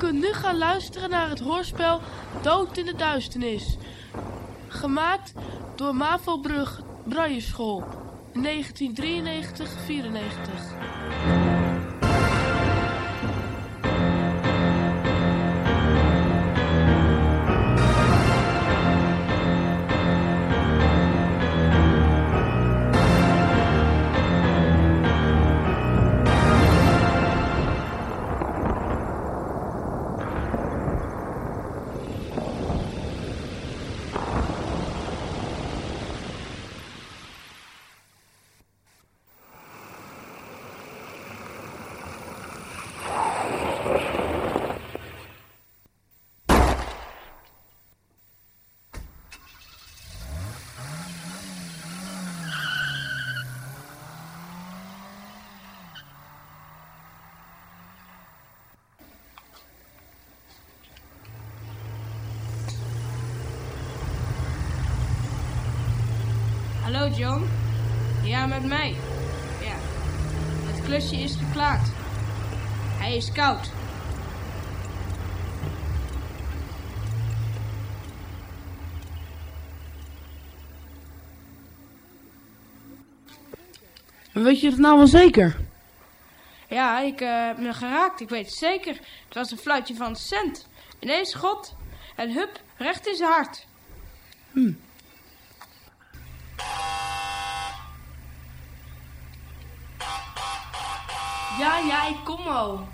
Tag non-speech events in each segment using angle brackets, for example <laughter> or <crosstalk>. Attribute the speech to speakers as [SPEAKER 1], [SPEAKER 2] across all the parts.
[SPEAKER 1] kunt nu gaan luisteren naar het hoorspel Dood in de Duisternis. Gemaakt door Mavo Brug Brailleschool. 1993-94.
[SPEAKER 2] Hallo John. Ja, met mij. Ja. Het klusje is geklaard. Hij is koud.
[SPEAKER 1] Weet je het nou wel zeker?
[SPEAKER 2] Ja, ik eh, heb me geraakt. Ik weet het zeker. Het was een fluitje van cent. Ineens schot. En hup, recht in zijn hart.
[SPEAKER 1] Ja, ja, ik kom al.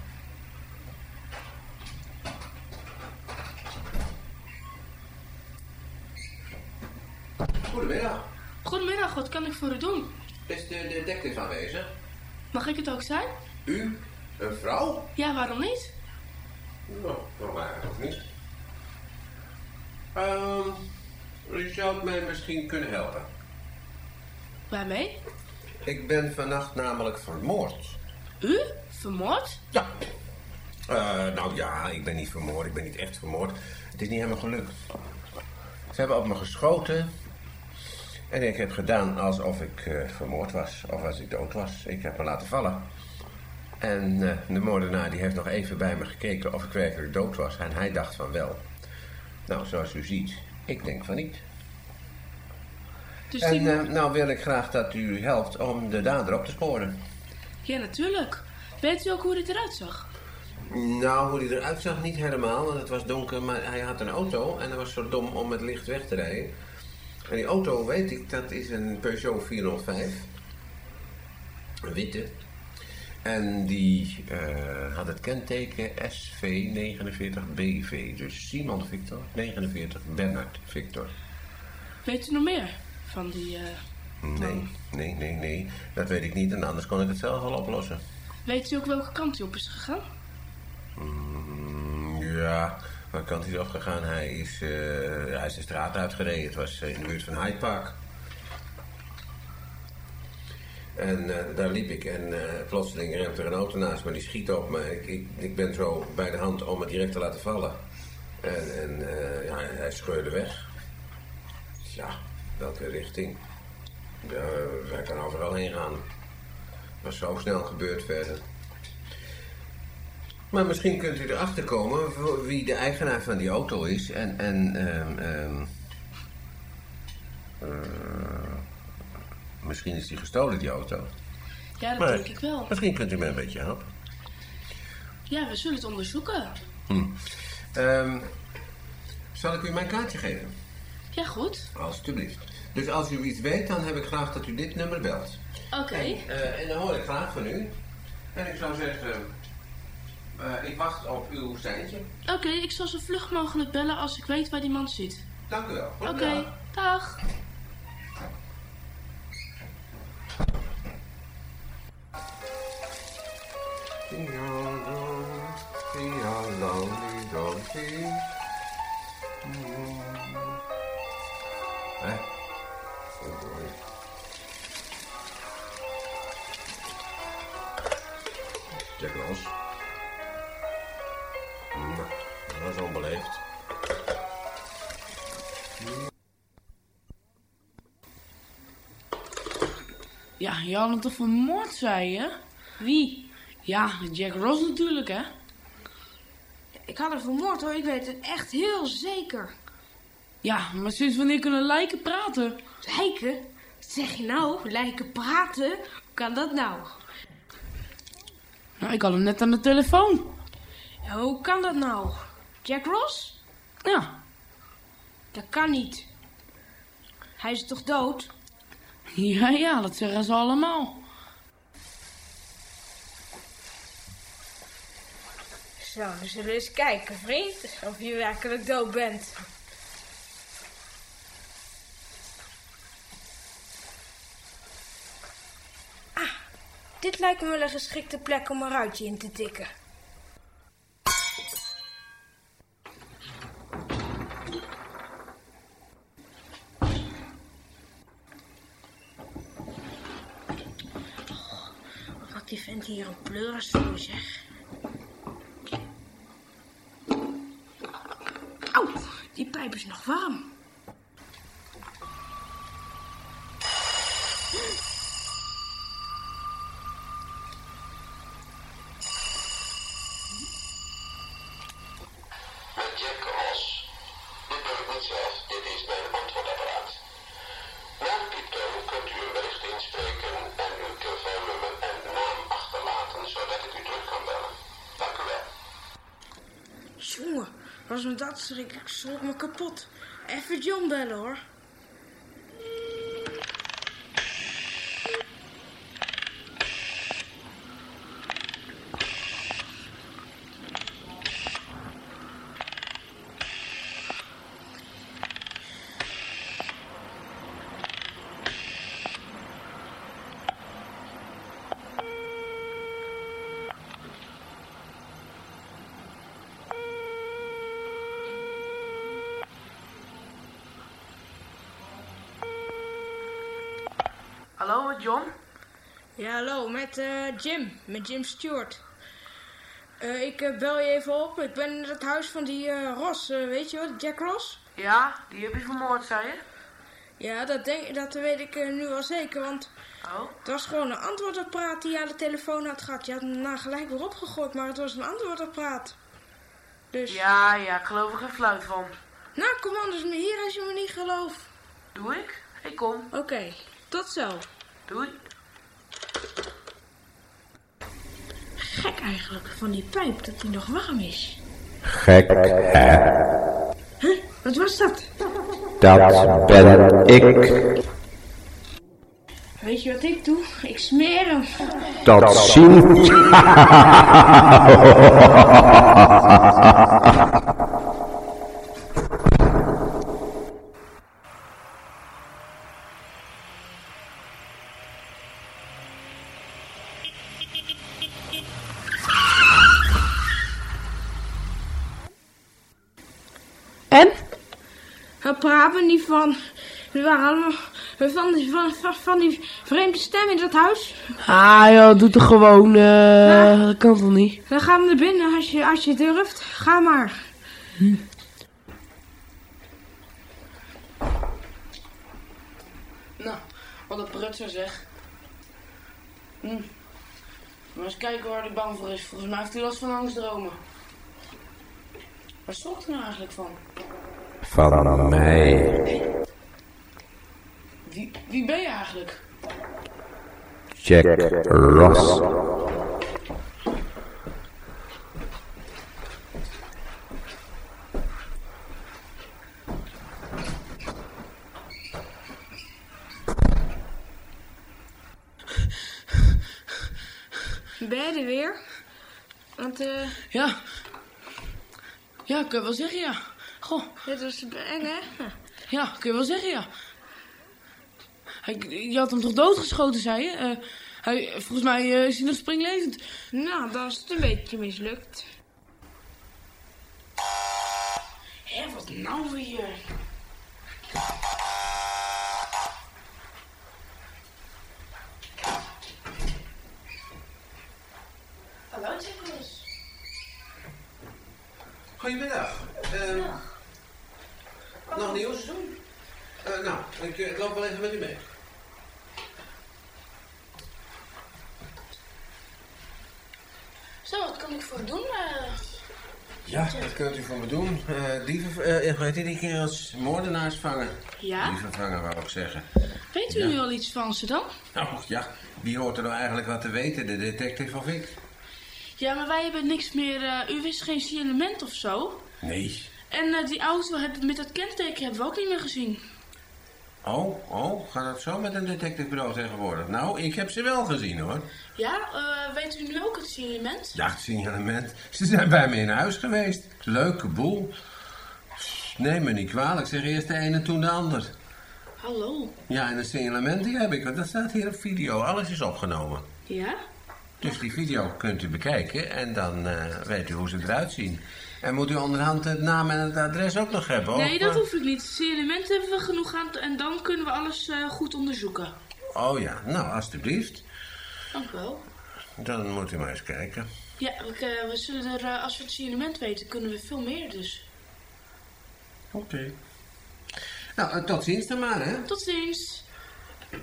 [SPEAKER 3] Goedemiddag.
[SPEAKER 1] Goedemiddag, wat kan ik voor u doen?
[SPEAKER 3] Is de detective aanwezig?
[SPEAKER 1] Mag ik het ook zijn?
[SPEAKER 3] U? Een vrouw?
[SPEAKER 1] Ja, waarom niet?
[SPEAKER 3] Nou, nou maar ook niet. Ehm, u zou mij misschien kunnen helpen.
[SPEAKER 1] Waarmee?
[SPEAKER 3] Ik ben vannacht namelijk vermoord.
[SPEAKER 1] U? Vermoord?
[SPEAKER 3] Ja. Eh, nou ja, ik ben niet vermoord. Ik ben niet echt vermoord. Het is niet helemaal gelukt. Ze hebben op me geschoten. En ik heb gedaan alsof ik eh, vermoord was. Of als ik dood was. Ik heb me laten vallen. En eh, de moordenaar die heeft nog even bij me gekeken of ik werkelijk dood was. En hij dacht van wel. Nou, zoals u ziet, ik denk van niet.
[SPEAKER 1] Dus.
[SPEAKER 3] En nou wil ik graag dat u helpt om de dader op te sporen.
[SPEAKER 1] Ja, natuurlijk. Weet u ook hoe dit eruit zag?
[SPEAKER 3] Nou, hoe hij eruit zag niet helemaal, want het was donker, maar hij had een auto en hij was zo dom om met licht weg te rijden. En die auto, weet ik, dat is een Peugeot 405. Een witte. En die eh, had het kenteken SV49BV. Dus Simon Victor, 49 Bernard Victor.
[SPEAKER 1] Weet u nog meer van die... eh,
[SPEAKER 3] Nee, nee, nee, nee. Dat weet ik niet en anders kon ik het zelf wel oplossen.
[SPEAKER 1] Weet u ook welke kant hij op is gegaan?
[SPEAKER 3] Mm, ja, waar kan hij op gegaan? Hij is, eh, hij is de straat uitgereden. Het was eh, in de buurt van Hyde Park. En eh, daar liep ik en eh, plotseling remt er een auto naast me. Die schiet op me. Ik, ik, ik ben zo bij de hand om het direct te laten vallen. En, en eh, ja, hij scheurde weg. Ja, welke richting? Ja, hij kan overal heen gaan. Was zo snel gebeurd verder. Maar misschien kunt u erachter komen wie de eigenaar van die auto is. En, en ehm, ehm, eh, misschien is die gestolen, die auto.
[SPEAKER 1] Ja, dat
[SPEAKER 3] Maar-
[SPEAKER 1] denk ik wel.
[SPEAKER 3] Misschien kunt u mij een beetje helpen.
[SPEAKER 1] Ja, we zullen het onderzoeken.
[SPEAKER 3] Ehm, zal ik u mijn kaartje geven?
[SPEAKER 1] Ja, goed.
[SPEAKER 3] Alsjeblieft. Dus als u iets weet, dan heb ik graag dat u dit nummer belt.
[SPEAKER 1] Oké.
[SPEAKER 3] Eh, en dan hoor ik graag van u. En ik zou zeggen, eh, ik wacht op uw seintje.
[SPEAKER 1] Oké, ik zal zo vlug mogelijk bellen als ik weet waar die man zit.
[SPEAKER 3] Dank u wel.
[SPEAKER 1] Oké, dag. Ja, je had het toch vermoord, zei je?
[SPEAKER 2] Wie?
[SPEAKER 1] Ja, Jack Ross natuurlijk, hè?
[SPEAKER 2] ik had hem vermoord hoor, ik weet het echt heel zeker.
[SPEAKER 4] Ja, maar sinds wanneer kunnen lijken praten?
[SPEAKER 2] Lijken? Wat zeg je nou? Lijken praten? Hoe kan dat nou?
[SPEAKER 4] Nou, ik had hem net aan de telefoon.
[SPEAKER 2] Ja, hoe kan dat nou? Jack Ross?
[SPEAKER 4] Ja.
[SPEAKER 2] Dat kan niet. Hij is toch dood? <laughs>
[SPEAKER 4] Ja, ja, dat zeggen ze allemaal.
[SPEAKER 2] Zo, we zullen eens kijken, vriend, of je werkelijk dood bent. Ah, dit lijkt me wel een geschikte plek om een ruitje in te tikken. Vent hier een pleuris voor, zeg. Auw, die pijp is nog warm. Was me dat schrik, ik schrok me kapot. Even John bellen hoor.
[SPEAKER 4] Hallo, John?
[SPEAKER 2] Ja, hallo, met eh, Jim, met Jim Stewart. Eh, ik eh, bel je even op. Ik ben in het huis van die Ross, weet je wat, Jack Ross?
[SPEAKER 4] Ja, die heb je vermoord, zei je?
[SPEAKER 2] Ja, dat, denk, dat weet ik nu wel zeker, want
[SPEAKER 4] Oh.
[SPEAKER 2] het was gewoon een antwoordapparaat die je aan de telefoon had gehad. Je had hem daarna gelijk weer opgegooid, maar het was een antwoordapparaat. Dus,
[SPEAKER 4] Ja, ja, ik geloof er geen fluit van.
[SPEAKER 2] nou kom anders maar hier als je me niet gelooft.
[SPEAKER 4] Doe ik? Ik kom.
[SPEAKER 2] Oké, tot zo.
[SPEAKER 4] Doei.
[SPEAKER 2] Gek eigenlijk van die pijp dat die nog warm is.
[SPEAKER 5] Gek, hè?
[SPEAKER 2] Huh? Wat was dat?
[SPEAKER 5] Dat ben ik.
[SPEAKER 2] Weet je wat ik doe? Ik smeer hem.
[SPEAKER 5] Tot ziens. <laughs>
[SPEAKER 4] En?
[SPEAKER 2] We niet van. We waren allemaal van die, van, van, van die vreemde stem in dat huis.
[SPEAKER 4] Ah, joh, doe toch gewoon. eh Dat kan toch niet?
[SPEAKER 2] Dan gaan we naar binnen als je, als je durft. Ga maar.
[SPEAKER 4] Nou, wat een prutser zeg. Hm. Maar eens kijken waar hij bang voor is. Volgens mij heeft hij last van angstdromen. Waar schrok hij nou eigenlijk van?
[SPEAKER 5] Van mij.
[SPEAKER 4] Wie, wie ben je eigenlijk?
[SPEAKER 5] Jack Ross.
[SPEAKER 2] Ben je er weer? Want eh,
[SPEAKER 4] Ja. Ja, kun je wel zeggen, ja. Goh,
[SPEAKER 2] dit was eng, hè?
[SPEAKER 4] ja, kun je wel zeggen, ja. Hij, je had hem toch doodgeschoten, zei je? Eh, hij, volgens mij eh, is hij nog springlevend.
[SPEAKER 2] Nou, dan is het een beetje mislukt.
[SPEAKER 4] Hé, wat nou weer? Hallo, Jacques.
[SPEAKER 3] Goedemiddag. Ehm, nog nieuws? Eh, nou, ik, eh, ik loop wel even met u mee.
[SPEAKER 4] Zo, wat kan ik voor doen? eh?
[SPEAKER 3] Ja, dat kunt u voor me doen. Eh dieven, eh, heet die, kerels? Moordenaars vangen.
[SPEAKER 1] Ja?
[SPEAKER 3] Dieven vangen, wou ik zeggen.
[SPEAKER 1] Weet u
[SPEAKER 3] Ja.
[SPEAKER 1] nu al iets van ze dan?
[SPEAKER 3] Nou ja, wie hoort er nou eigenlijk wat te weten? De detective of ik?
[SPEAKER 1] Ja, maar wij hebben niks meer... eh, u wist geen signalement of zo?
[SPEAKER 3] Nee.
[SPEAKER 1] En eh, die auto hebben, met dat kenteken hebben we ook niet meer gezien.
[SPEAKER 3] Oh, oh, gaat dat zo met een detectivebureau tegenwoordig? Nou, ik heb ze wel gezien hoor.
[SPEAKER 1] Ja, eh, weet u nu ook het signalement?
[SPEAKER 3] Ja, het signalement. Ze zijn bij me in huis geweest. Leuke boel. Neem me niet kwalijk, zeg eerst de een en toen de ander.
[SPEAKER 1] Hallo.
[SPEAKER 3] Ja, en een signalement die heb ik, want dat staat hier op video. Alles is opgenomen.
[SPEAKER 1] Ja?
[SPEAKER 3] Dus die video kunt u bekijken en dan eh, weet u hoe ze eruit zien. En moet u onderhand het naam en het adres ook nog hebben?
[SPEAKER 1] Nee,
[SPEAKER 3] of,
[SPEAKER 1] dat hoef ik niet. Het signalement hebben we genoeg aan en dan kunnen we alles eh, goed onderzoeken.
[SPEAKER 3] Oh ja, nou alstublieft.
[SPEAKER 1] Dank u wel.
[SPEAKER 3] Dan moet u maar eens kijken.
[SPEAKER 1] Ja, we, eh, we zullen er, eh, als we het signalement weten, kunnen we veel meer dus.
[SPEAKER 3] Oké. Nou, tot ziens dan maar, hè?
[SPEAKER 1] Tot ziens. Die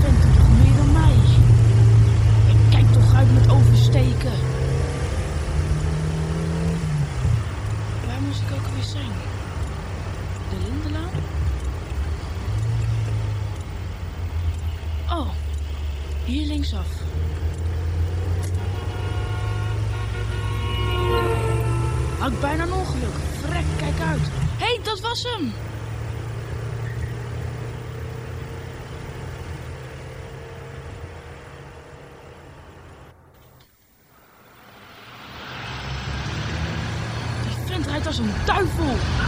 [SPEAKER 1] vent doet toch meer dan mij? Ik kijk toch uit met oversteken. Waar ik ook weer zijn? De Lindelaan? Oh, hier linksaf. Had ik bijna een ongeluk. Vrek, kijk uit. Hé, hey, dat was hem! Als een duivel.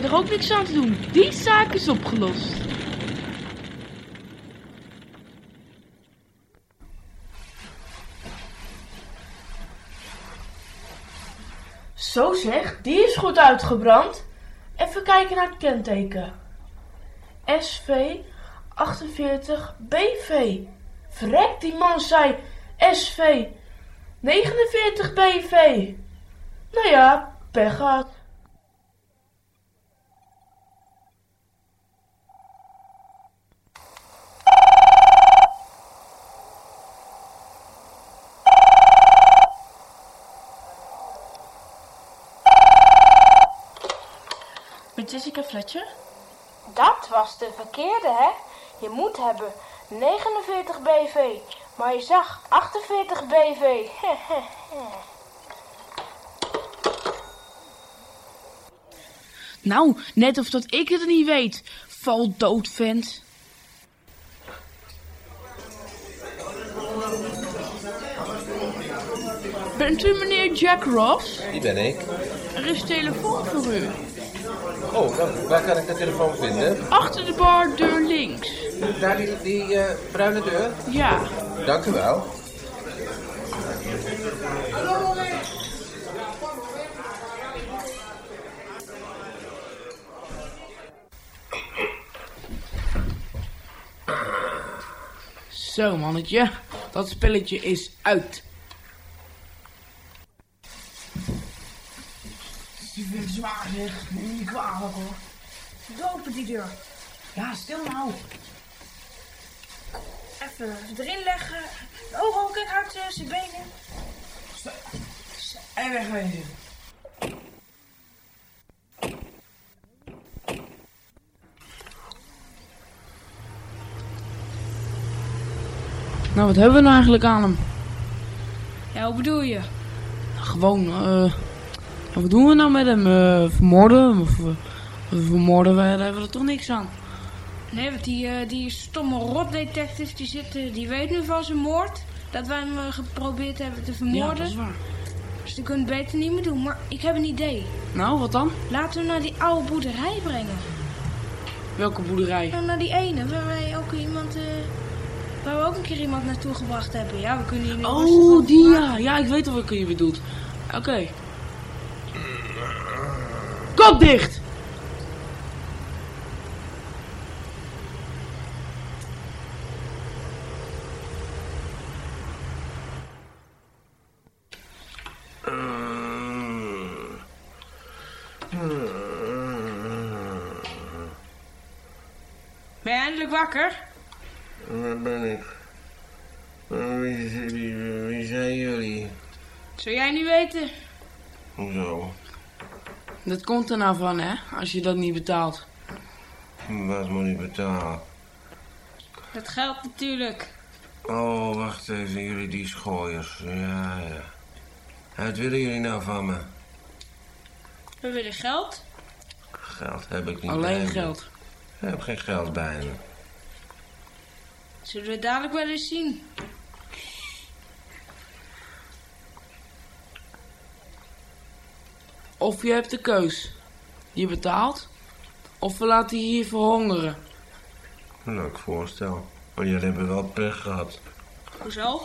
[SPEAKER 1] Je verder ook niks aan te doen. Die zaak is opgelost. Zo zeg, die is goed uitgebrand. Even kijken naar het kenteken. SV 48 BV. Vrek, die man zei SV 49 BV. Nou ja, pech. Jessica Fletcher?
[SPEAKER 2] Dat was de verkeerde, hè? Je moet hebben 49 BV, maar je zag 48 BV. <laughs>
[SPEAKER 1] Nou, net of dat ik het niet weet. Val dood vent. Bent u meneer Jack Ross?
[SPEAKER 3] Die ben ik.
[SPEAKER 1] Er is telefoon voor u.
[SPEAKER 3] Oh, waar kan ik de telefoon vinden?
[SPEAKER 1] Achter de bar, deur links.
[SPEAKER 3] Daar die, die eh, bruine deur.
[SPEAKER 1] Ja.
[SPEAKER 3] Dank u wel.
[SPEAKER 1] Zo, mannetje. Dat spelletje is uit. Die vind ik zwaar, zeg. Neem niet kwalijk, hoor.
[SPEAKER 2] Doe open die deur.
[SPEAKER 1] Ja, stil nou.
[SPEAKER 2] Even erin leggen. Oh, oh kijk uit eh, zijn benen.
[SPEAKER 1] En wegwezen. Nou, wat hebben we nou eigenlijk aan hem?
[SPEAKER 2] Ja, hoe bedoel je?
[SPEAKER 1] Gewoon, eh... wat doen we nou met hem? Eh, vermoorden? Of, vermoorden, we, daar hebben we er toch niks aan.
[SPEAKER 2] Nee, want die, eh, die stomme rotdetective die, zit, eh, die weet nu van zijn moord. Dat wij hem geprobeerd hebben te
[SPEAKER 1] Ja,
[SPEAKER 2] vermoorden.
[SPEAKER 1] dat is waar.
[SPEAKER 2] Dus je kunt het beter niet meer doen. Maar ik heb een idee.
[SPEAKER 1] Nou, wat dan?
[SPEAKER 2] Laten we hem naar die oude boerderij brengen.
[SPEAKER 1] Welke boerderij?
[SPEAKER 2] Nou, naar die ene waar wij ook iemand... waar we ook een keer iemand naartoe gebracht hebben. Ja, we kunnen hier nu
[SPEAKER 1] Oh, die ja. Ja, ik weet al wat je bedoelt. Oké. Kop dicht!
[SPEAKER 2] Ben je eindelijk wakker?
[SPEAKER 3] Waar ben ik? Wie, wie, wie zijn jullie?
[SPEAKER 2] Zou jij niet weten?
[SPEAKER 3] Hoezo?
[SPEAKER 1] Dat komt er nou van, hè? Als je dat niet betaalt.
[SPEAKER 3] Wat moet ik betalen?
[SPEAKER 2] Dat geldt natuurlijk.
[SPEAKER 3] Oh, wacht even, jullie die schooiers. Ja, ja. Wat willen jullie nou van me?
[SPEAKER 2] We willen geld.
[SPEAKER 3] Geld heb ik niet bij
[SPEAKER 1] Alleen
[SPEAKER 3] me.
[SPEAKER 1] geld.
[SPEAKER 3] Ik heb geen geld bij me.
[SPEAKER 2] Zullen we het dadelijk wel eens zien?
[SPEAKER 1] Of je hebt de keus. Je betaalt. Of we laten je hier verhongeren.
[SPEAKER 3] Leuk voorstel. Maar jullie hebben wel pech gehad.
[SPEAKER 2] Hoezo?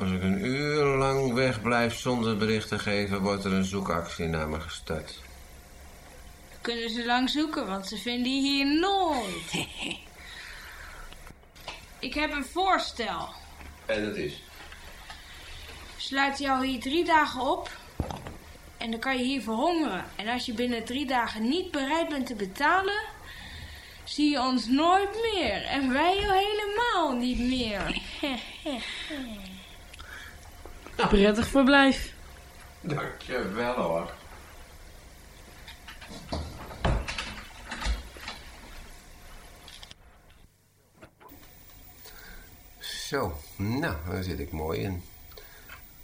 [SPEAKER 3] Als ik een uur lang wegblijf zonder bericht te geven, wordt er een zoekactie naar me gestart.
[SPEAKER 2] Kunnen ze lang zoeken, want ze vinden je hier nooit. <laughs> Ik heb een voorstel.
[SPEAKER 3] En dat is?
[SPEAKER 2] Sluit jou hier drie dagen op. En dan kan je hier verhongeren. En als je binnen drie dagen niet bereid bent te betalen, zie je ons nooit meer. En wij jou helemaal niet meer. <laughs>
[SPEAKER 1] Prettig verblijf.
[SPEAKER 3] Dankjewel hoor. Zo, nou, daar zit ik mooi in.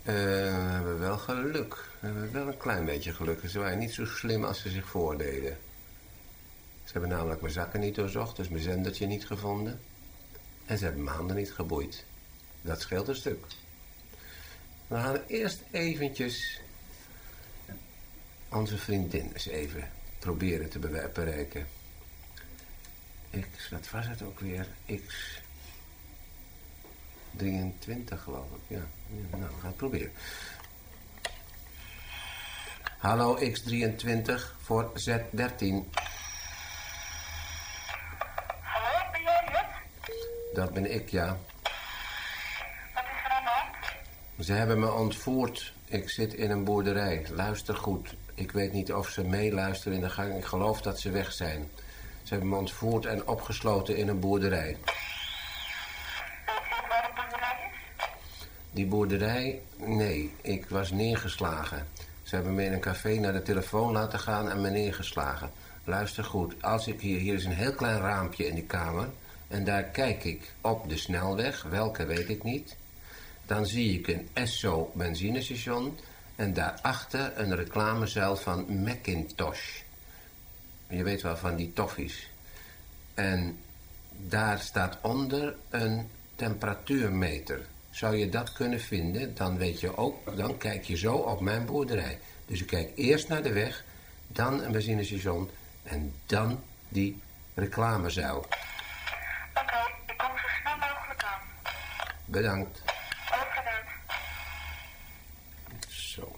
[SPEAKER 3] Eh, we hebben wel geluk. We hebben wel een klein beetje geluk. Ze waren niet zo slim als ze zich voordeden. Ze hebben namelijk mijn zakken niet doorzocht, dus mijn zendertje niet gevonden. En ze hebben mijn handen niet geboeid. Dat scheelt een stuk. We gaan eerst eventjes onze vriendin eens even proberen te bereiken. X, wat was het ook weer? X 23 geloof ik, ja. ja nou, we gaan het proberen. Hallo X23 voor Z13.
[SPEAKER 6] Hallo, ben jij het?
[SPEAKER 3] Dat ben ik, ja.
[SPEAKER 6] Wat is er aan de hand?
[SPEAKER 3] Ze hebben me ontvoerd. Ik zit in een boerderij. Luister goed. Ik weet niet of ze meeluisteren in de gang. Ik geloof dat ze weg zijn. Ze hebben me ontvoerd en opgesloten in een boerderij. Die boerderij? Nee, ik was neergeslagen. Ze hebben me in een café naar de telefoon laten gaan en me neergeslagen. Luister goed, als ik hier... Hier is een heel klein raampje in die kamer. En daar kijk ik op de snelweg. Welke weet ik niet. Dan zie ik een Esso benzinestation. En daarachter een reclamezuil van Macintosh. Je weet wel, van die toffies. En daar staat onder een temperatuurmeter. Zou je dat kunnen vinden, dan weet je ook, dan kijk je zo op mijn boerderij. Dus je kijkt eerst naar de weg, dan een benzinestation en dan die reclamezuil.
[SPEAKER 6] Oké, ik kom zo snel mogelijk aan.
[SPEAKER 3] Bedankt.
[SPEAKER 6] Ook gedaan.
[SPEAKER 3] Zo.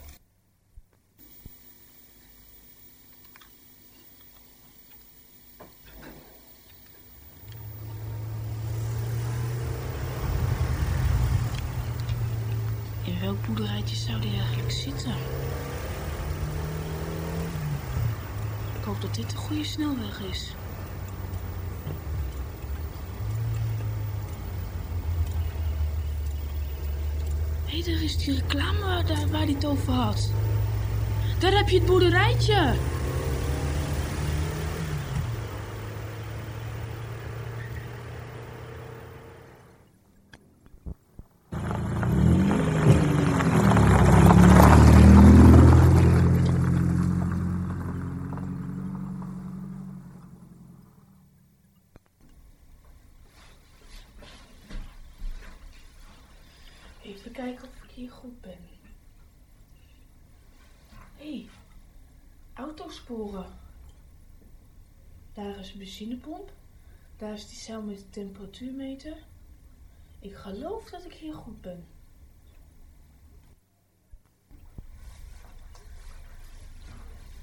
[SPEAKER 1] In welk boerderijtje zou die eigenlijk zitten? Ik hoop dat dit de goede snelweg is. Hé, hey, daar is die reclame waar, hij het over had. Daar heb je het boerderijtje. Even kijken of ik hier goed ben. hey, Daar is een benzinepomp. Daar is die cel met de temperatuurmeter. Ik geloof dat ik hier goed ben.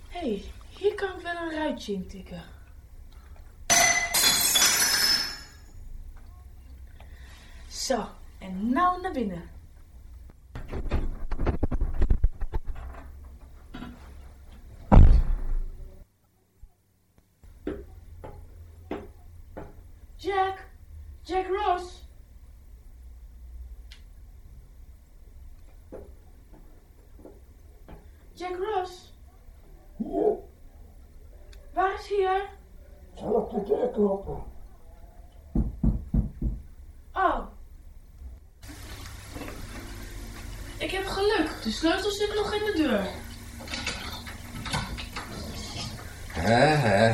[SPEAKER 1] Hé, hey, hier kan ik wel een ruitje in tikken. Zo, en nou naar binnen. Jack! Jack Ross! Jack Ross! Waar is hier?
[SPEAKER 7] Zal op de deur kloppen?
[SPEAKER 1] Oh. Ik heb geluk. De sleutel zit nog in de deur.
[SPEAKER 3] Hè, hè.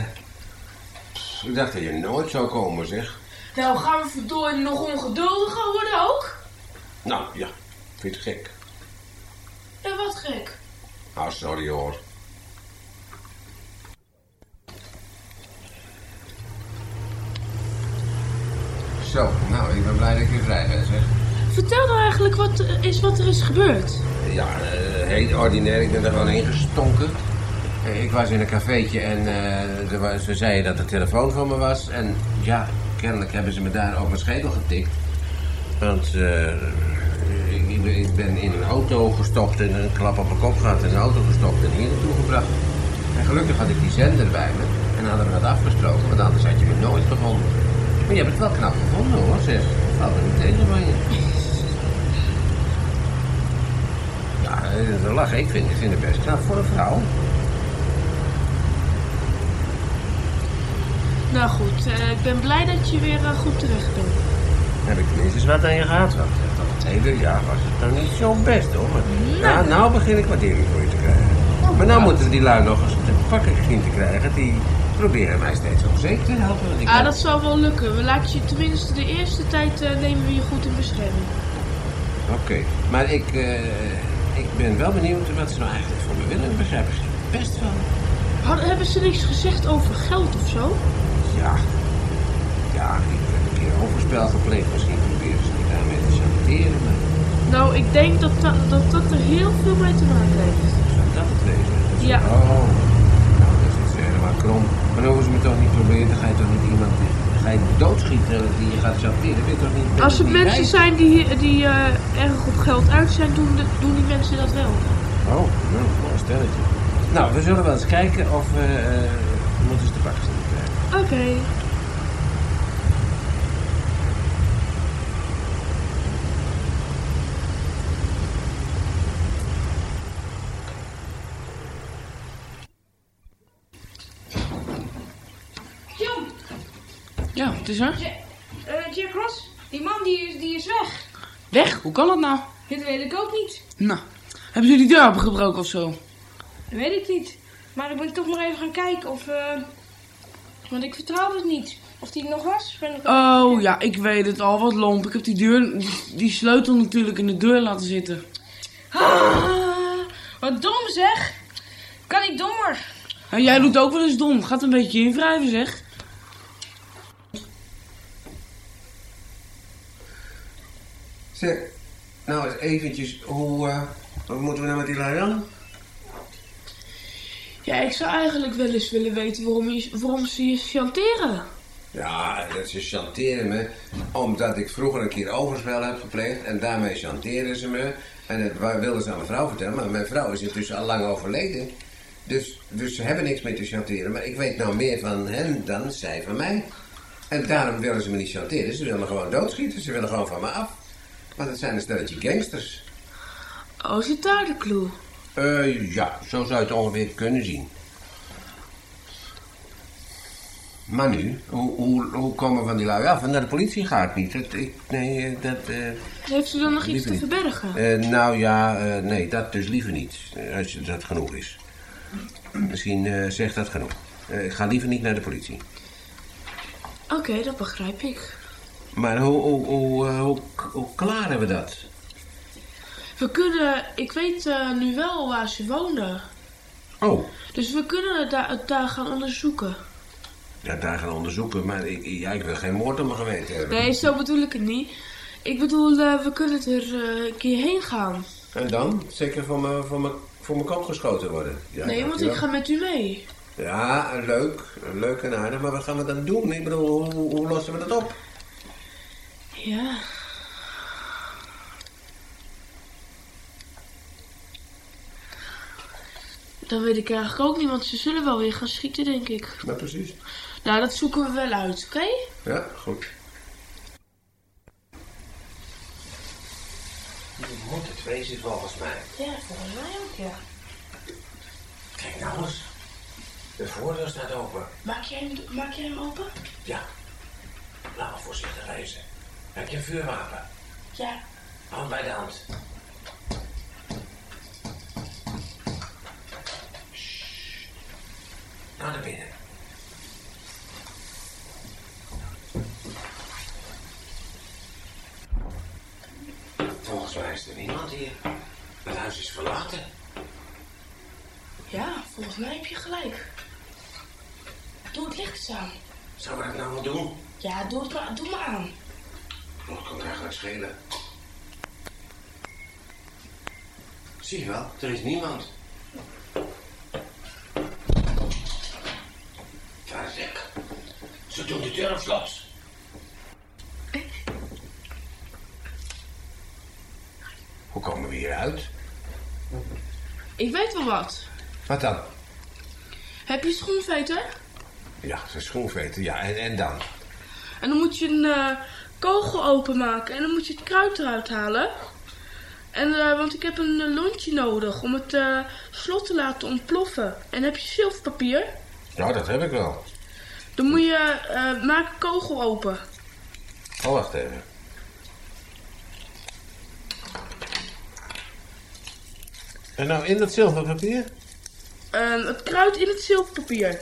[SPEAKER 3] Ik dacht dat je nooit zou komen, zeg.
[SPEAKER 1] Nou, gaan we verdorie nog ongeduldiger worden ook?
[SPEAKER 3] Nou, ja. Vind je het gek?
[SPEAKER 1] Ja, wat gek.
[SPEAKER 3] Ah, sorry hoor. Zo, nou, ik ben blij dat ik weer vrij ben, zeg.
[SPEAKER 1] Vertel nou eigenlijk wat er is wat er is gebeurd.
[SPEAKER 3] Ja, eh, heel ordinair. Ik ben er gewoon ingestonken. Eh, Ik was in een cafeetje en eh, er was, ze zeiden dat de telefoon van me was. En ja, kennelijk hebben ze me daar mijn schedel getikt. Want eh, ik, ik ben- in een auto gestopt en een klap op mijn kop gehad. In een auto gestopt en hier naartoe gebracht. En gelukkig had ik die zender bij me. En hadden we dat afgesproken, want anders had je me nooit gevonden. Maar je hebt het wel knap gevonden hoor, zeg. Er niet tegen van je. Ja, eh, ze lachen. Ik vind, ik vind het best knap voor een vrouw.
[SPEAKER 1] Nou goed, eh, ik ben blij dat je weer eh, goed terecht bent.
[SPEAKER 3] Heb ik tenminste wat aan je gehad. Want dat het hele jaar was het nou niet zo best hoor. Maar, ja, nou begin ik waardering voor je te krijgen. Maar nou moeten die lui nog eens te pakken zien te krijgen. Die proberen mij steeds onzeker te helpen. Want ik
[SPEAKER 1] Ah, dat zal wel lukken. We laten je tenminste de eerste tijd eh, nemen we je goed in bescherming.
[SPEAKER 3] Oké, maar ik, ik ben wel benieuwd wat ze nou eigenlijk van me willen. Begrijp ik best van.
[SPEAKER 1] Hadden, hebben ze niks gezegd over geld of zo?
[SPEAKER 3] Ja, ja, ik heb een keer overspel gepleegd. Misschien proberen ze me daarmee te chanteren. Maar
[SPEAKER 1] Nou, ik denk dat dat, dat, dat er heel veel mee te maken heeft.
[SPEAKER 3] zou dat het wezen? Dat
[SPEAKER 1] Ja.
[SPEAKER 3] Oh, nou, dat is iets helemaal krom. Maar dan hoeven ze me toch niet proberen. Dan ga je toch niet iemand ga je doodschieten die je gaat chanteren. Weet toch niet,
[SPEAKER 1] Als er mensen zijn die, die eh, erg op geld uit zijn, doen, de- doen die mensen dat wel.
[SPEAKER 3] Oh, nou, mooi stelletje. Nou, we zullen wel eens kijken of we uh, moeten ze te pakken
[SPEAKER 1] Oké. Jong,
[SPEAKER 4] Ja, het is er.
[SPEAKER 1] eh, Jack Ross, die man die is, die is weg.
[SPEAKER 4] Weg? Hoe kan dat nou?
[SPEAKER 1] Dit weet ik ook niet.
[SPEAKER 4] Nou, hebben ze die deur opengebroken of zo?
[SPEAKER 1] Dat weet ik niet. Maar ik ben toch nog even gaan kijken of... eh, want ik vertrouw het niet. Of die nog was. Ik ik...
[SPEAKER 4] Oh ja, ik weet het al. Wat lomp. Ik heb die deur, die, die sleutel natuurlijk in de deur laten zitten.
[SPEAKER 1] Ah, wat dom zeg. Kan niet dommer.
[SPEAKER 4] Ja, jij doet ook wel eens dom. Gaat een beetje invrijven zeg.
[SPEAKER 3] Zeg, nou eens eventjes, hoe, eh, wat moeten we nou met die lui dan?
[SPEAKER 1] Ja, ik zou eigenlijk wel eens willen weten waarom, je, waarom ze je chanteren.
[SPEAKER 3] Ja, dat ze chanteren me omdat ik vroeger een keer overspel heb gepleegd en daarmee chanteren ze me. En dat wilden ze aan mijn vrouw vertellen, maar mijn vrouw is intussen al lang overleden. Dus, dus ze hebben niks meer te chanteren, maar ik weet nou meer van hen dan zij van mij. En daarom willen ze me niet chanteren, ze willen me gewoon doodschieten, ze willen gewoon van me af. Want het zijn een stelletje gangsters.
[SPEAKER 1] Oh, zit daar de clue?
[SPEAKER 3] Eh, ja, zo zou je het ongeveer kunnen zien. Maar nu, hoe, hoe, hoe komen we van die lui af? Naar de politie gaat niet. Dat, ik, nee, eh, dat... eh,
[SPEAKER 1] Heeft u dan nog iets te
[SPEAKER 3] niet.
[SPEAKER 1] verbergen?
[SPEAKER 3] nou ja, nee, dat dus liever niet. Als dat genoeg is. Misschien zegt dat genoeg. Ik ga liever niet naar de politie.
[SPEAKER 1] Oké, dat begrijp ik.
[SPEAKER 3] Maar hoe, hoe, hoe, hoe, hoe klaren we dat?
[SPEAKER 1] We kunnen... Ik weet eh, nu wel waar ze wonen.
[SPEAKER 3] Oh,
[SPEAKER 1] Dus we kunnen het daar, het daar gaan onderzoeken.
[SPEAKER 3] ja, daar gaan onderzoeken, maar ik, ja, ik wil geen moord op mijn geweten hebben.
[SPEAKER 1] Nee, zo bedoel ik het niet. Ik bedoel, eh, we kunnen er eh, een keer heen gaan.
[SPEAKER 3] En dan? Zeker voor mijn voor mijn- voor mijn kop geschoten worden? Ja,
[SPEAKER 1] nee, want ik ga met u mee.
[SPEAKER 3] Ja, leuk. Leuk en aardig, maar wat gaan we dan doen? Ik bedoel, hoe, hoe lossen we dat op?
[SPEAKER 1] Ja. Dat weet ik eigenlijk ook niet, want ze zullen wel weer gaan schieten, denk ik.
[SPEAKER 3] Ja, precies.
[SPEAKER 1] Nou, dat zoeken we wel uit, oké?
[SPEAKER 3] Ja, goed. Je moet het wezen volgens mij.
[SPEAKER 1] Ja, volgens mij ook, ja.
[SPEAKER 3] Kijk nou eens. De voordeur staat open.
[SPEAKER 1] Maak jij hem, maak jij hem open?
[SPEAKER 3] Ja. Laat maar voorzichtig wezen. Heb je een vuurwapen?
[SPEAKER 1] Ja.
[SPEAKER 3] Hem bij de hand. Sst. Nou, naar binnen. Volgens mij is er niemand hier. Het huis is verlaten.
[SPEAKER 1] Ja, volgens mij heb je gelijk. Doe het licht eens aan.
[SPEAKER 3] Zou we dat nou wel doen?
[SPEAKER 1] Ja, doe het maar, doe maar aan.
[SPEAKER 3] Wat kan het eigenlijk schelen? Zie je wel, er is niemand. Verrek. Ze doen de deur op slot. Hoe komen we hier uit?
[SPEAKER 1] Ik weet wel wat.
[SPEAKER 3] Wat dan?
[SPEAKER 1] Heb je schoenveter?
[SPEAKER 3] Ja, zijn schoenveten. Ja, en, en dan?
[SPEAKER 1] En dan moet je een eh, kogel openmaken en dan moet je het kruid eruit halen. En, eh, want ik heb een eh, lontje nodig om het slot te laten ontploffen. En heb je zilverpapier?
[SPEAKER 3] Nou, dat heb ik wel.
[SPEAKER 1] Dan moet je maak een kogel open.
[SPEAKER 3] Oh, wacht even. En nou in dat zilverpapier?
[SPEAKER 1] Ehm, het kruid in het zilverpapier.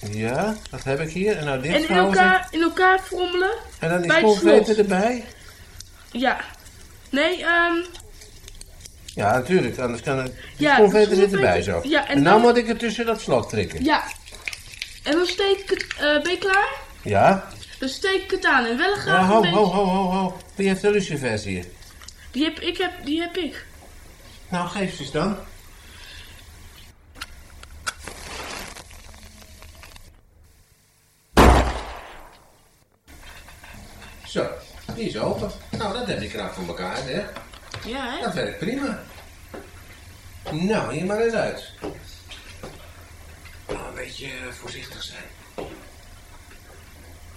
[SPEAKER 3] Ja, dat heb ik hier. En nou dit
[SPEAKER 1] En in elkaar, in elkaar frommelen.
[SPEAKER 3] En dan die
[SPEAKER 1] slot.
[SPEAKER 3] erbij?
[SPEAKER 1] Ja. Nee, ehm
[SPEAKER 3] Ja, natuurlijk. Anders kan het... Die
[SPEAKER 1] Ja,
[SPEAKER 3] schoenveten
[SPEAKER 1] de
[SPEAKER 3] zit erbij zo.
[SPEAKER 1] ja, en
[SPEAKER 3] en nou
[SPEAKER 1] dan-
[SPEAKER 3] moet ik het tussen dat slot trekken.
[SPEAKER 1] ja. En dan steek ik het, eh, ben je klaar?
[SPEAKER 3] Ja?
[SPEAKER 1] Dan steek ik het aan. En wel
[SPEAKER 3] Ja,
[SPEAKER 1] graag
[SPEAKER 3] ho,
[SPEAKER 1] een
[SPEAKER 3] ho, ho, ho, ho. Wie heeft de lucifers hier?
[SPEAKER 1] Die heb ik, heb, die heb ik.
[SPEAKER 3] Nou, geef ze eens dan. Zo, open. Nou, dat heb je knap voor elkaar, hè?
[SPEAKER 1] Ja, hè?
[SPEAKER 3] Dat werkt prima. Nou, hier maar eens uit. Nou, een beetje eh, voorzichtig zijn.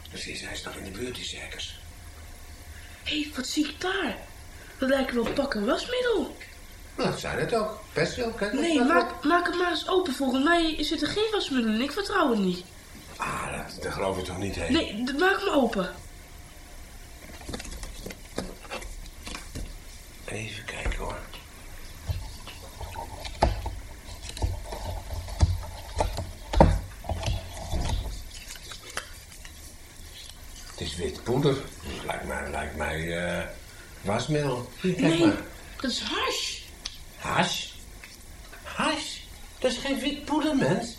[SPEAKER 3] Precies, hij is nog in de buurt, die circus.
[SPEAKER 1] Hé, hey, wat zie ik daar? Dat lijkt wel pak en wasmiddel.
[SPEAKER 3] Nou, dat zijn het ook. Persil, kijk maar.
[SPEAKER 1] Nee, maak, maak het maar eens open. Volgens mij zit er geen wasmiddel in. Ik vertrouw het niet.
[SPEAKER 3] Ah, dat, daar geloof ik toch niet heen.
[SPEAKER 1] Nee, maak hem open.
[SPEAKER 3] Even kijken hoor. Het is wit poeder. Lijkt mij, lijkt mij eh, wasmiddel. Hier, kijk
[SPEAKER 1] Nee,
[SPEAKER 3] maar.
[SPEAKER 1] dat is hash.
[SPEAKER 3] Hash? Hash? Dat is geen wit poeder, mens.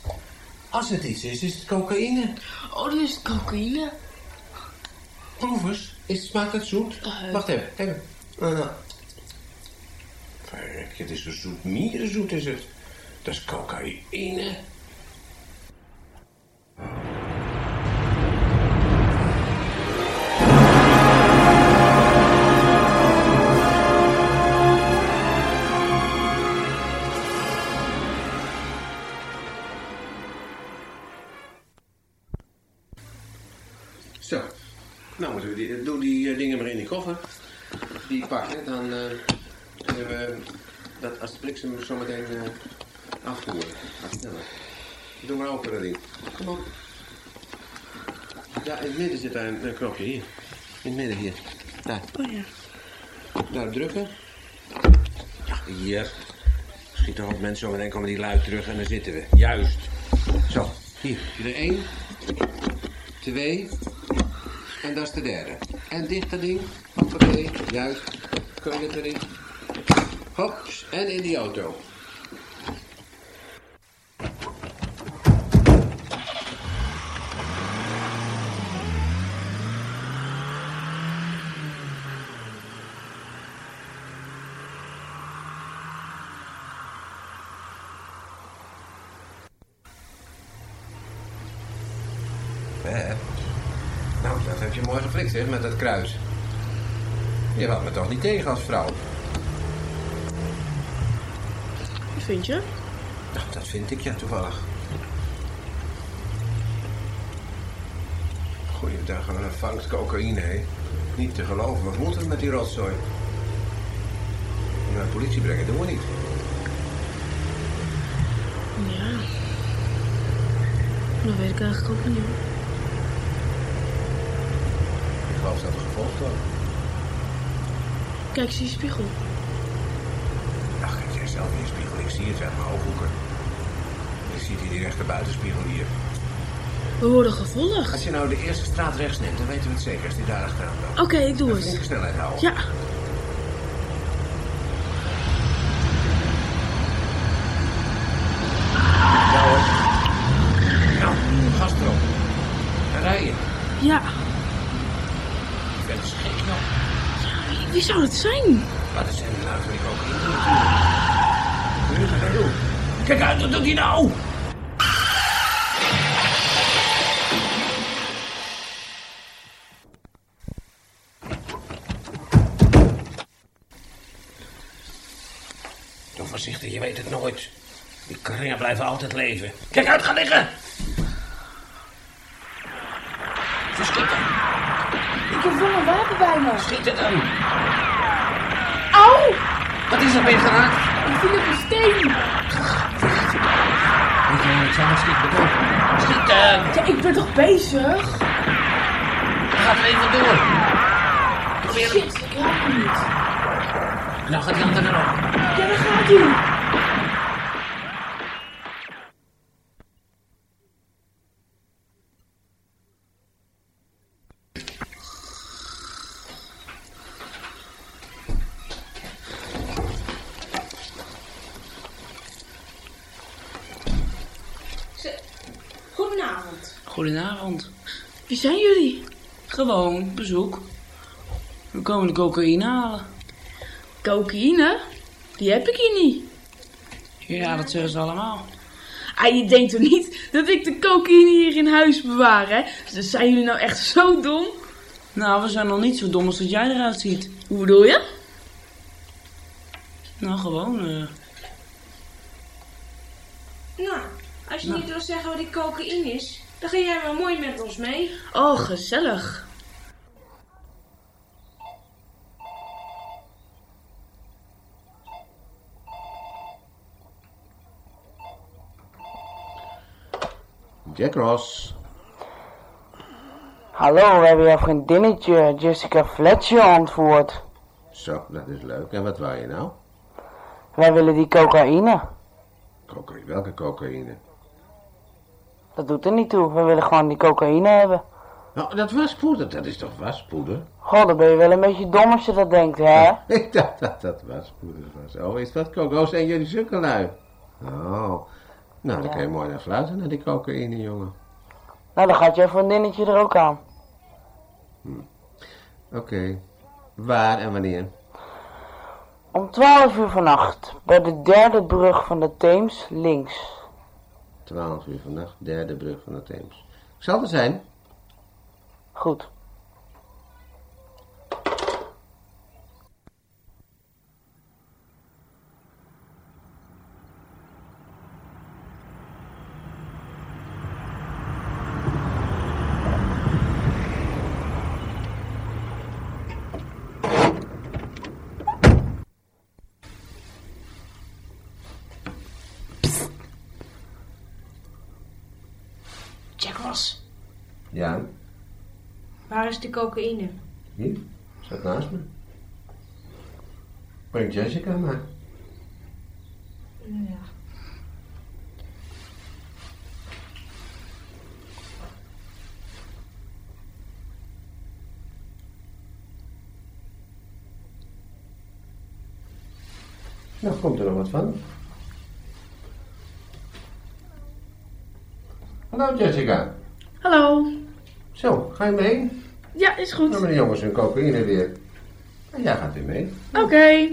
[SPEAKER 3] Als het iets is, is het cocaïne.
[SPEAKER 1] Oh, dan is het cocaïne.
[SPEAKER 3] Proef eens. Is, smaakt het zoet?
[SPEAKER 1] Eh.
[SPEAKER 3] Wacht even, even. Verrek, het is zo zoet. Mierenzoet is het. Dat is cocaïne. Dat als de bliksem zometeen eh afvoeren. Doe maar open ding. Kom op. Ja, in het midden zit daar een, een knopje, hier. In het midden, hier. Daar.
[SPEAKER 1] Oh ja.
[SPEAKER 3] Daarop drukken. Ja, hier. Schiet erop, mensen, zometeen komen die luid terug en dan zitten we. Juist. Zo, hier. Er één, twee, en dat is de derde. En dicht dat ding. Hoppakee, juist. Kun je het erin. Hop, en in die auto. Eh, nou, dat heb je mooi geflikt, zeg, met dat kruis. Je had me toch niet tegen als vrouw?
[SPEAKER 1] Vind je?
[SPEAKER 3] Nou, dat vind ik ja toevallig. Goeiedag, een vangst cocaïne, hè? Niet te geloven, wat moet het met die rotzooi? Naar de politie brengen doen we niet.
[SPEAKER 1] Ja. Dat weet ik eigenlijk ook niet.
[SPEAKER 3] Ik geloof dat er gevolgd wordt.
[SPEAKER 1] Kijk, zie je spiegel.
[SPEAKER 3] Ach, kijk jij zelf in zie het uit mijn ooghoeken. Je ziet hier die rechter buitenspiegel hier.
[SPEAKER 1] We worden gevolgd.
[SPEAKER 3] Als je nou de eerste straat rechts neemt, dan weten we het zeker als die daar achteraan loopt.
[SPEAKER 1] Oké, ik doe
[SPEAKER 3] Een
[SPEAKER 1] het.
[SPEAKER 3] flinke snelheid houden.
[SPEAKER 1] Ja.
[SPEAKER 3] Ja.
[SPEAKER 1] Ja.
[SPEAKER 3] Ik ben dus gek.
[SPEAKER 1] Wie, wie zou het zijn?
[SPEAKER 3] Wat is er nou voor ik ook in natuurlijk. Wat moet je gaan doen? Kijk uit, wat doet hij nou? Doe voorzichtig, je weet het nooit. Die kringen blijven altijd leven. Kijk uit, ga liggen! Verschieten!
[SPEAKER 1] Ik heb wel een wapen bij me.
[SPEAKER 3] Schieten dan!
[SPEAKER 1] Au!
[SPEAKER 3] Wat is er mee geraakt?
[SPEAKER 1] Ik viel op een steen.
[SPEAKER 3] Ik zal een schiet. Schieten!
[SPEAKER 1] Ja, ik ben toch bezig?
[SPEAKER 3] Gaat er even door. Probeer het.
[SPEAKER 1] Shit, ik raak hem niet.
[SPEAKER 3] Nou gaat die andere erop.
[SPEAKER 1] Ja, daar gaat hij.
[SPEAKER 2] Goedenavond.
[SPEAKER 1] Wie zijn jullie?
[SPEAKER 4] Gewoon bezoek. We komen de cocaïne halen.
[SPEAKER 1] Cocaïne? Die heb ik hier niet.
[SPEAKER 4] Ja, dat zeggen ze allemaal.
[SPEAKER 1] Ah, je denkt toch niet dat ik de cocaïne hier in huis bewaar, hè? Dus zijn jullie nou echt zo dom?
[SPEAKER 4] Nou, we zijn nog niet zo dom als dat jij eruit ziet.
[SPEAKER 1] Hoe bedoel je?
[SPEAKER 4] Nou, gewoon. eh,
[SPEAKER 2] Nou, als je
[SPEAKER 4] Nou.
[SPEAKER 2] niet wil zeggen wat die cocaïne is, dan ga jij maar mooi met ons mee.
[SPEAKER 1] Oh, gezellig.
[SPEAKER 3] Jack Ross.
[SPEAKER 8] Hallo, we hebben jouw vriendinnetje Jessica Fletcher ontvoerd.
[SPEAKER 3] Zo, dat is leuk. En wat wou je nou?
[SPEAKER 8] Wij willen die cocaïne.
[SPEAKER 3] Cocaïne. Welke cocaïne?
[SPEAKER 8] Dat doet er niet toe, we willen gewoon die cocaïne hebben.
[SPEAKER 3] Nou, dat waspoeder. Dat is toch waspoeder?
[SPEAKER 8] God, dan ben je wel een beetje dom als je dat denkt, hè? <laughs>
[SPEAKER 3] Ik dacht dat dat waspoeder was. Oh, is dat cocaïne? Oh, zijn jullie zulke lui? Oh. Nou, dan
[SPEAKER 8] Ja.
[SPEAKER 3] kan je mooi naar fluiten, naar die cocaïne, jongen.
[SPEAKER 8] Nou, dan gaat jouw vriendinnetje er ook aan.
[SPEAKER 3] Oké. Waar en wanneer?
[SPEAKER 8] Om 12 uur vannacht, bij de derde brug van de Theems, links.
[SPEAKER 3] 12 uur vannacht, derde brug van de Theems. Zal er zijn?
[SPEAKER 8] Goed.
[SPEAKER 2] Jack Ross,
[SPEAKER 3] Ja.
[SPEAKER 2] waar is de cocaïne?
[SPEAKER 3] Hier, staat naast me. Breng Jessica maar.
[SPEAKER 2] Ja.
[SPEAKER 3] Nou, komt er nog wat van. Hallo Jessica.
[SPEAKER 1] Hallo.
[SPEAKER 3] Zo, ga je mee?
[SPEAKER 1] Ja, is goed.
[SPEAKER 3] Maar de jongens hun cocaïne weer. En jij gaat weer mee.
[SPEAKER 1] Oké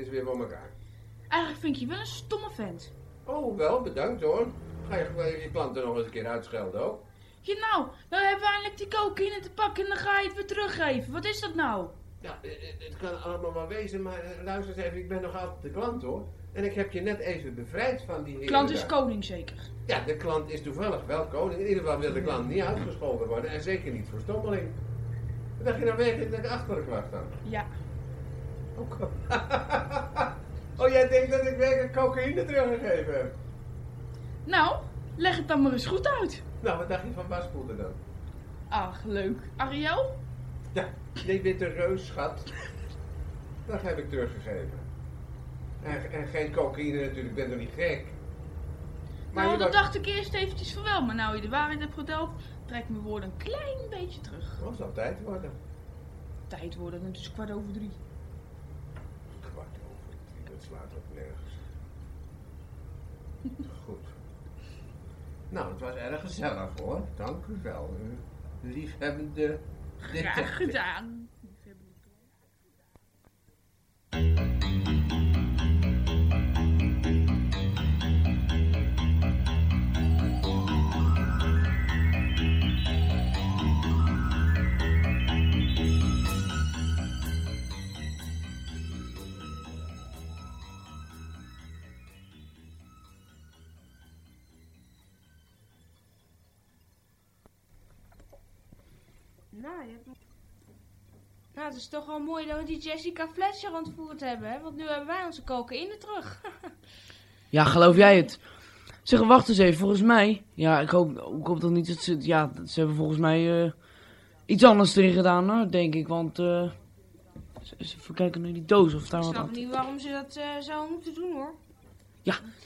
[SPEAKER 3] is weer voor elkaar.
[SPEAKER 9] Eigenlijk vind je wel een stomme vent.
[SPEAKER 3] Oh, wel, bedankt hoor. Ga je gewoon je klanten nog eens een keer uitschelden ook?
[SPEAKER 9] Ja, nou, dan hebben we eindelijk die cocaïne te pakken en dan ga je het weer teruggeven. Wat is dat nou?
[SPEAKER 3] Ja, eh, eh, het kan allemaal wel wezen, maar eh, luister eens even, ik ben nog altijd de klant hoor. En ik heb je net even bevrijd van die
[SPEAKER 9] Klant is koning zeker.
[SPEAKER 3] Ja, de klant is toevallig wel koning. In ieder geval wil de klant niet uitgescholden worden en zeker niet voor stommeling. Dacht je nou werkelijk dat ik achterlijk wacht dan?
[SPEAKER 9] Ja.
[SPEAKER 3] Oh, <laughs> oh, jij denkt dat ik werkelijk cocaïne teruggegeven heb?
[SPEAKER 9] Nou, leg het dan maar eens goed uit.
[SPEAKER 3] Nou, wat dacht je van waspoeder dan?
[SPEAKER 9] Ach, leuk. Ariel?
[SPEAKER 3] Ja, die witte reus, schat. Dat heb ik teruggegeven. En, en geen cocaïne natuurlijk, ik ben toch niet gek? Maar
[SPEAKER 9] nou, dat dacht ik eerst eventjes van wel, maar nou je de waarheid hebt verteld, trek mijn woorden een klein beetje terug.
[SPEAKER 3] Oh, zal tijd worden.
[SPEAKER 9] Tijd worden, het is kwart over drie.
[SPEAKER 3] Slaat ook nergens. <laughs> Goed. Nou, het was erg gezellig hoor. Dank u wel. eh, Liefhebbende
[SPEAKER 9] Graag gedaan.
[SPEAKER 2] Nou, het is toch wel mooi dat we die Jessica Fletcher ontvoerd hebben, hè? Want nu hebben wij onze cocaïne terug. <laughs>
[SPEAKER 4] Ja, geloof jij het? Zeg, wacht eens even, volgens mij... Ja, ik hoop, ik hoop toch niet dat ze... Ja, ze hebben volgens mij eh, iets anders erin gedaan, hoor, denk ik. Want, eh... eens Even kijken naar die doos of daar
[SPEAKER 2] Ik
[SPEAKER 4] wat
[SPEAKER 2] snap
[SPEAKER 4] aan...
[SPEAKER 2] niet waarom ze dat eh, zouden moeten doen, hoor.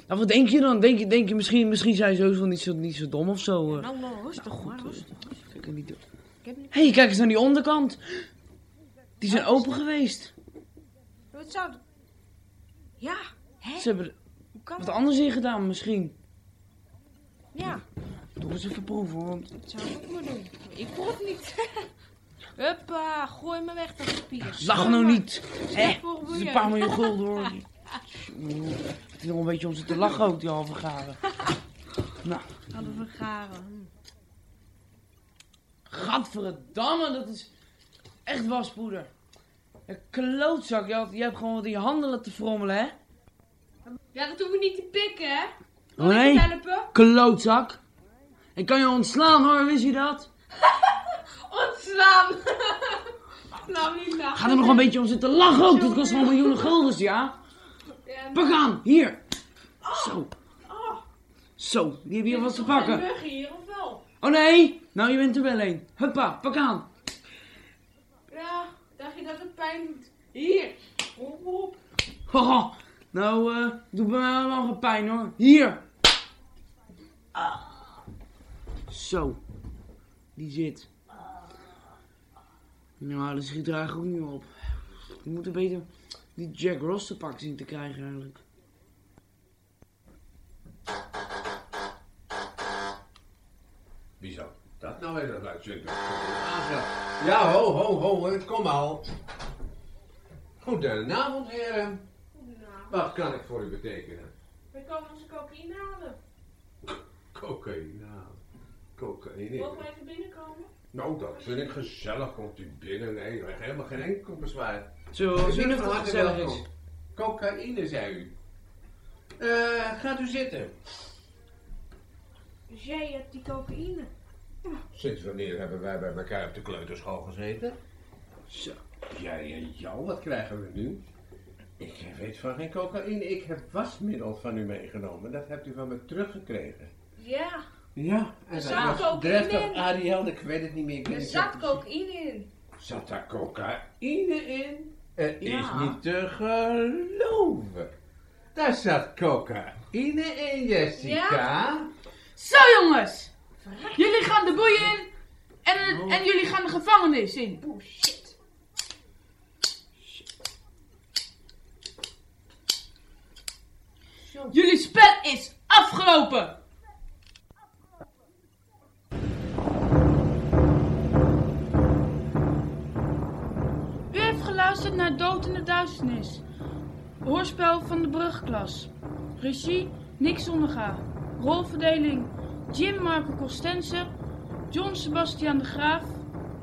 [SPEAKER 4] Nou, wat denk je dan? Denk je, denk je misschien, misschien zijn ze sowieso niet zo, niet zo dom of zo? eh.
[SPEAKER 2] Nou, nou, rustig,
[SPEAKER 4] goed,
[SPEAKER 2] maar
[SPEAKER 4] eh,
[SPEAKER 2] rustig.
[SPEAKER 4] Kijk die doos.
[SPEAKER 2] Ik.
[SPEAKER 4] Hé, hey, kijk eens naar die onderkant. Die zijn open geweest.
[SPEAKER 2] Wat zou... Ja, hè?
[SPEAKER 4] Ze hebben er
[SPEAKER 2] Hoe kan
[SPEAKER 4] wat anders in gedaan, misschien.
[SPEAKER 2] Ja,
[SPEAKER 4] Doe eens even proeven, want...
[SPEAKER 2] dat zou ik ook maar doen. Ik proef niet. <laughs> Huppa, gooi me weg dat papier.
[SPEAKER 4] Lach nou niet.
[SPEAKER 2] Hè?
[SPEAKER 4] Het is een paar miljoen gulden, hoor. <laughs> Het is nog een beetje om ze te lachen ook, die halve garen. <laughs> Nou,
[SPEAKER 2] we garen.
[SPEAKER 4] gadverdamme, dat is echt waspoeder. Een klootzak, je, had, je hebt gewoon je handen laten frommelen, hè?
[SPEAKER 2] Ja, dat hoeven we niet te pikken, hè?
[SPEAKER 4] Oh nee,
[SPEAKER 2] helpen?
[SPEAKER 4] klootzak. Ik kan je ontslaan hoor, wist je dat? <laughs>
[SPEAKER 2] Ontslaan! <laughs> nou, niet lachen.
[SPEAKER 4] Ga er nog een beetje om zitten lachen ook, dat kost gewoon miljoenen guldens, ja?
[SPEAKER 2] Ja,
[SPEAKER 4] Pak aan, hier. Zo. Zo, die heb je wat te pakken.
[SPEAKER 2] Hier, of wel?
[SPEAKER 4] Oh nee, nou je bent er wel een. Huppa, pak aan.
[SPEAKER 2] Dat het pijn doet? Hier. Hop, hop.
[SPEAKER 4] Nou, eh, doet mij wel nog pijn hoor. Hier. Ah. Zo, die zit. Nou, dat schiet er eigenlijk ook niet op. We moeten beter die Jack Ross te pakken zien te krijgen eigenlijk.
[SPEAKER 3] Zou dat nou weer dat? Ja, ho, ho, ho, eh, kom al. Goedenavond, heren. Wat kan ik voor u betekenen?
[SPEAKER 2] We komen onze cocaïne halen.
[SPEAKER 3] Cocaïne. Cocaïne.
[SPEAKER 2] Mogen we even binnenkomen?
[SPEAKER 3] Nou, dat vind ik gezellig. Komt u binnen? Nee, helemaal geen enkel bezwaar.
[SPEAKER 4] Zo, zien of het gezellig is.
[SPEAKER 3] Cocaïne, zei u. Eh, gaat u zitten.
[SPEAKER 2] Dus jij hebt die cocaïne.
[SPEAKER 3] Sinds wanneer hebben wij bij elkaar op de kleuterschool gezeten? Zo, jij en jou, wat krijgen we nu? Ik weet van geen cocaïne. Ik heb wasmiddel van u meegenomen. Dat hebt u van me teruggekregen.
[SPEAKER 2] Ja,
[SPEAKER 3] Ja, en
[SPEAKER 2] Er
[SPEAKER 3] dat
[SPEAKER 2] zat cocaïne in.
[SPEAKER 3] Ariel, ik weet het niet meer. Ik
[SPEAKER 2] er zat cocaïne in.
[SPEAKER 3] Zat daar cocaïne in? Het is
[SPEAKER 2] Ja.
[SPEAKER 3] niet te geloven. Daar zat cocaïne in, Jessica.
[SPEAKER 9] Zo jongens, jullie gaan de boeien in en, en jullie gaan de gevangenis in.
[SPEAKER 2] Oh shit.
[SPEAKER 9] Jullie spel is afgelopen. U heeft geluisterd naar Dood in de Duisternis.
[SPEAKER 1] Hoorspel van de Brugklas. Regie Nick Zonnega. Rolverdeling Jim Marco Costense, John Sebastian de Graaf,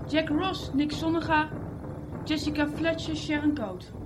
[SPEAKER 1] Jack Ross Nick Zonnega, Jessica Fletcher Sharon Coat.